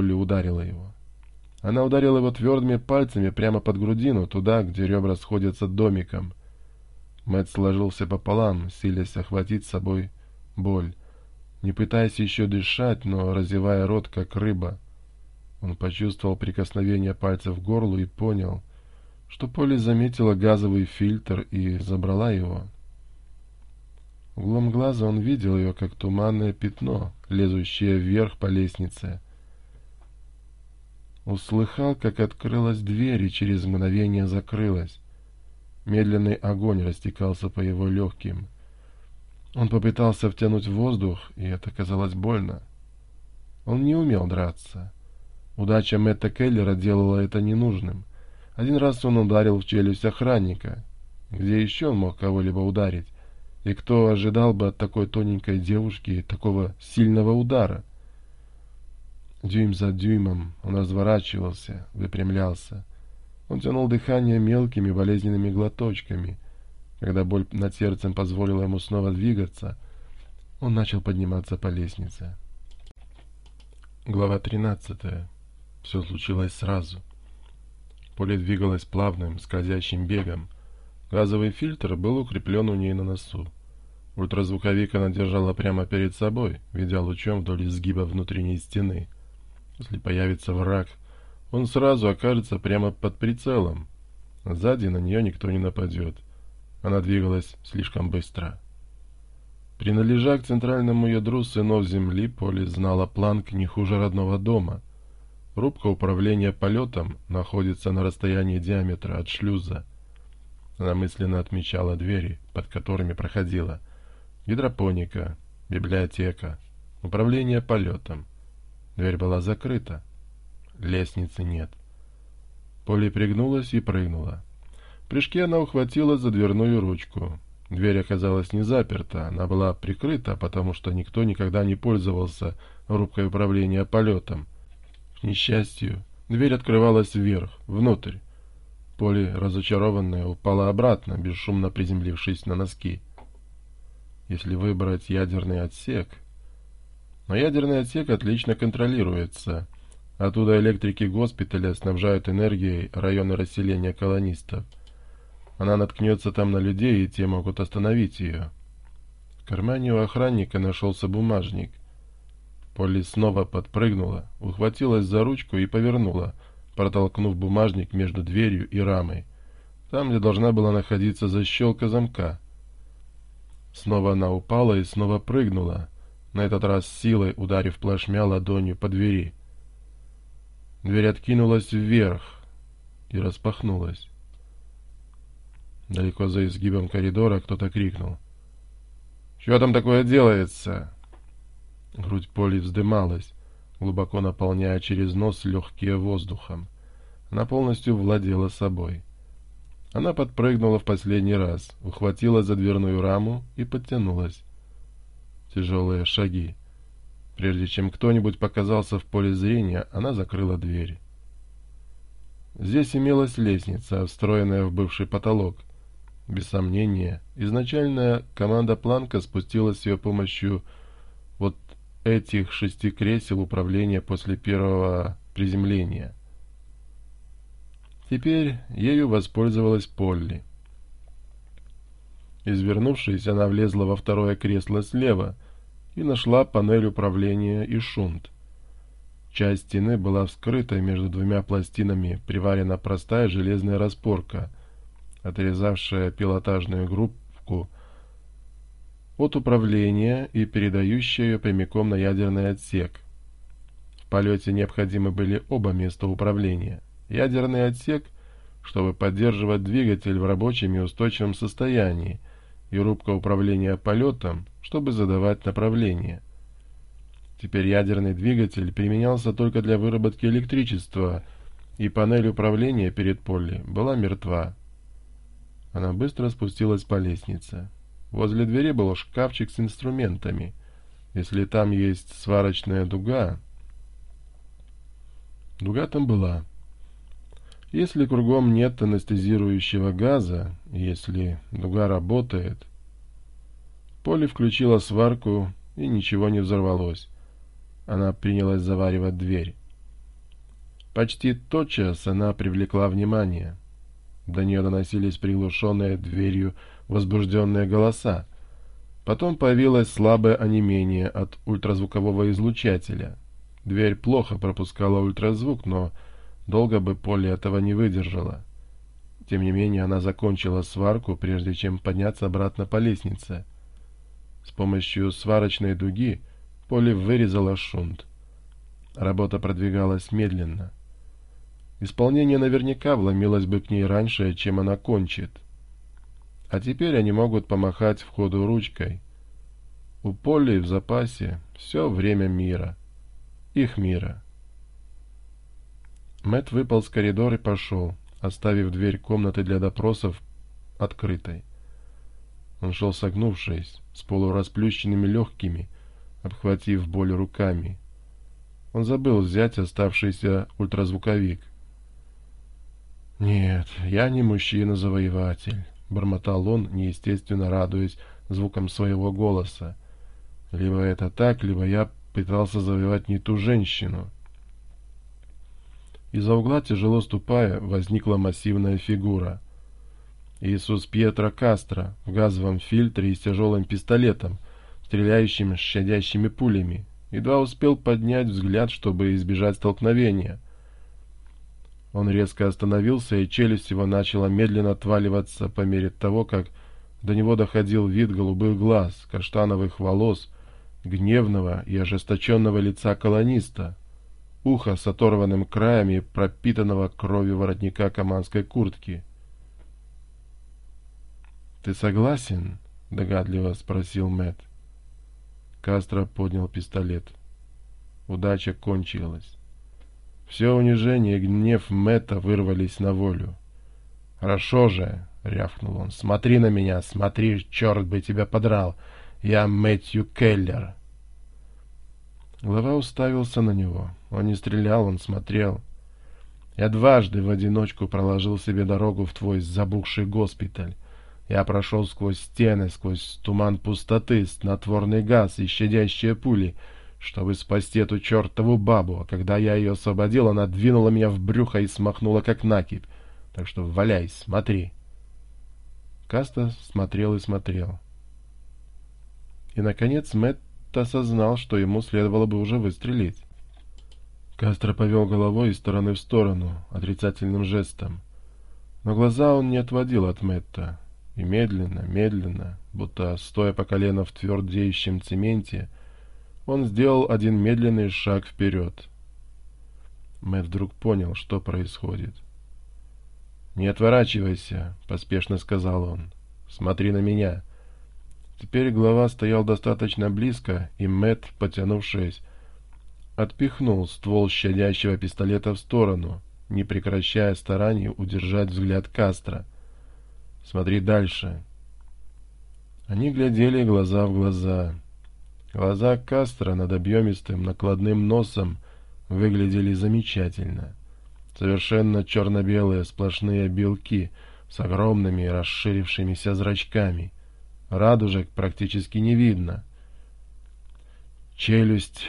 Полли ударила его. Она ударила его твердыми пальцами прямо под грудину, туда, где ребра сходятся домиком. Мэтт сложился пополам, силясь охватить с собой боль. Не пытаясь еще дышать, но разевая рот, как рыба. Он почувствовал прикосновение пальцев к горлу и понял, что Полли заметила газовый фильтр и забрала его. Углом глаза он видел ее, как туманное пятно, лезущее вверх по лестнице — услыхал, как открылась дверь и через мгновение закрылась. Медленный огонь растекался по его легким. Он попытался втянуть воздух, и это казалось больно. Он не умел драться. Удача Мэтта Келлера делала это ненужным. Один раз он ударил в челюсть охранника. Где еще он мог кого-либо ударить? И кто ожидал бы от такой тоненькой девушки такого сильного удара? Дюйм за дюймом он разворачивался, выпрямлялся. Он тянул дыхание мелкими болезненными глоточками. Когда боль над сердцем позволила ему снова двигаться, он начал подниматься по лестнице. Глава 13. Все случилось сразу. Поле двигалось плавным, скользящим бегом. Газовый фильтр был укреплен у ней на носу. Ультразвуковик она держала прямо перед собой, ведя лучом вдоль изгиба внутренней стены — если появится враг, он сразу окажется прямо под прицелом. А сзади на нее никто не нападет. Она двигалась слишком быстро. Принадлежа к центральному ядру сынов Земли, Поли знала планк не хуже родного дома. Рубка управления полетом находится на расстоянии диаметра от шлюза. Она мысленно отмечала двери, под которыми проходила. Гидропоника, библиотека, управление полетом. Дверь была закрыта. Лестницы нет. Поли пригнулась и прыгнула. В прыжке она ухватила за дверную ручку. Дверь оказалась не заперта, она была прикрыта, потому что никто никогда не пользовался рубкой управления полетом. К несчастью, дверь открывалась вверх, внутрь. Поли, разочарованная, упала обратно, бесшумно приземлившись на носки. Если выбрать ядерный отсек, но ядерный отсек отлично контролируется. Оттуда электрики госпиталя снабжают энергией районы расселения колонистов. Она наткнется там на людей, и те могут остановить ее. В кармане у охранника нашелся бумажник. Полли снова подпрыгнула, ухватилась за ручку и повернула, протолкнув бумажник между дверью и рамой, там, где должна была находиться защелка замка. Снова она упала и снова прыгнула — на этот раз силой ударив плашмя ладонью по двери. Дверь откинулась вверх и распахнулась. Далеко за изгибом коридора кто-то крикнул. «Чего там такое делается?» Грудь Поли вздымалась, глубоко наполняя через нос легкие воздухом. Она полностью владела собой. Она подпрыгнула в последний раз, ухватила за дверную раму и подтянулась тяжелые шаги. Прежде чем кто-нибудь показался в поле зрения, она закрыла дверь. Здесь имелась лестница, встроенная в бывший потолок. Без сомнения, изначальная команда Планка спустилась с ее помощью вот этих шести кресел управления после первого приземления. Теперь ею воспользовалась Полли. Извернувшись, она влезла во второе кресло слева и нашла панель управления и шунт. Часть стены была вскрыта между двумя пластинами, приварена простая железная распорка, отрезавшая пилотажную группку от управления и передающая ее прямиком на ядерный отсек. В полете необходимы были оба места управления. Ядерный отсек, чтобы поддерживать двигатель в рабочем и устойчивом состоянии – и рубка управления полетом, чтобы задавать направление. Теперь ядерный двигатель применялся только для выработки электричества, и панель управления перед Полли была мертва. Она быстро спустилась по лестнице. Возле двери был шкафчик с инструментами. Если там есть сварочная дуга... Дуга там была. Если кругом нет анестезирующего газа, если дуга работает... Поли включила сварку, и ничего не взорвалось. Она принялась заваривать дверь. Почти тотчас она привлекла внимание. До нее доносились приглушенные дверью возбужденные голоса. Потом появилось слабое онемение от ультразвукового излучателя. Дверь плохо пропускала ультразвук, но... Долго бы Полли этого не выдержала. Тем не менее, она закончила сварку, прежде чем подняться обратно по лестнице. С помощью сварочной дуги Полли вырезала шунт. Работа продвигалась медленно. Исполнение наверняка вломилось бы к ней раньше, чем она кончит. А теперь они могут помахать входу ручкой. У Полли в запасе все время мира. Их мира. Мэт выпал с коридора и пошел, оставив дверь комнаты для допросов открытой. Он шел согнувшись, с полурасплющенными легкими, обхватив боль руками. Он забыл взять оставшийся ультразвуковик. «Нет, я не мужчина-завоеватель», — бормотал он, неестественно радуясь звуком своего голоса. «Либо это так, либо я пытался завоевать не ту женщину». Из-за угла, тяжело ступая, возникла массивная фигура. Иисус Пьетро Кастро в газовом фильтре и с тяжелым пистолетом, стреляющим щадящими пулями, едва успел поднять взгляд, чтобы избежать столкновения. Он резко остановился, и челюсть его начала медленно отваливаться по мере того, как до него доходил вид голубых глаз, каштановых волос, гневного и ожесточенного лица колониста, ухо с оторванным краем и пропитанного кровью воротника команской куртки. «Ты согласен?» — догадливо спросил Мэтт. Кастро поднял пистолет. Удача кончилась. Все унижение и гнев Мэта вырвались на волю. «Хорошо же!» — рявкнул он. «Смотри на меня, смотри, черт бы тебя подрал! Я Мэтью Келлер!» Глава уставился на него. Он не стрелял, он смотрел. Я дважды в одиночку проложил себе дорогу в твой забухший госпиталь. Я прошел сквозь стены, сквозь туман пустоты, снотворный газ и щадящие пули, чтобы спасти эту чертову бабу, а когда я ее освободил, она двинула меня в брюхо и смахнула, как накипь. Так что валяй, смотри. Каста смотрел и смотрел. И, наконец, Мэтт Тесса знал, что ему следовало бы уже выстрелить. Кастро повел головой из стороны в сторону, отрицательным жестом. Но глаза он не отводил от Мэтта. И медленно, медленно, будто стоя по колено в твердеющем цементе, он сделал один медленный шаг вперед. Мэтт вдруг понял, что происходит. «Не отворачивайся», — поспешно сказал он. «Смотри на меня». Теперь глава стоял достаточно близко, и Мэтт, потянувшись, отпихнул ствол щадящего пистолета в сторону, не прекращая стараний удержать взгляд Кастро. «Смотри дальше». Они глядели глаза в глаза. Глаза Кастро над объемистым накладным носом выглядели замечательно. Совершенно черно-белые сплошные белки с огромными расширившимися зрачками — Радужек практически не видно. Челюсть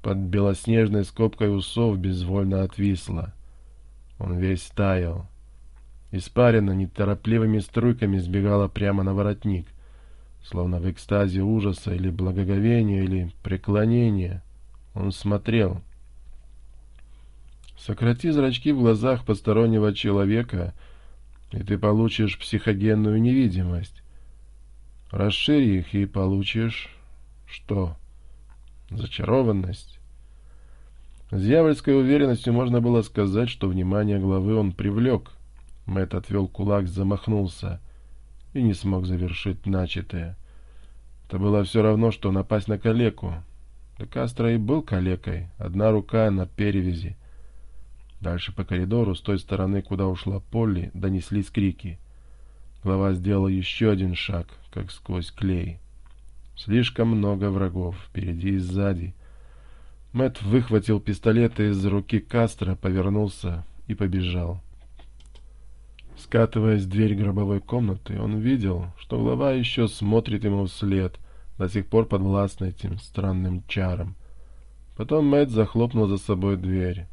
под белоснежной скобкой усов безвольно отвисла. Он весь таял. Испарина неторопливыми струйками сбегала прямо на воротник, словно в экстазе ужаса или благоговения, или преклонения. Он смотрел. Сократи зрачки в глазах постороннего человека, и ты получишь психогенную невидимость. Расшири их и получишь... Что? Зачарованность. С дьявольской уверенностью можно было сказать, что внимание главы он привлек. Мэтт отвел кулак, замахнулся и не смог завершить начатое. Это было все равно, что напасть на калеку. Да Кастро и был калекой, одна рука на перевязи. Дальше по коридору, с той стороны, куда ушла Полли, донеслись крики — Голова сделал еще один шаг, как сквозь клей. Слишком много врагов, впереди и сзади. Мэт выхватил пистолет из руки Кастро, повернулся и побежал. Скатываясь в дверь гробовой комнаты, он видел, что глава еще смотрит ему вслед, до сих пор подвластный этим странным чарам. Потом Мэтт захлопнул за собой дверь.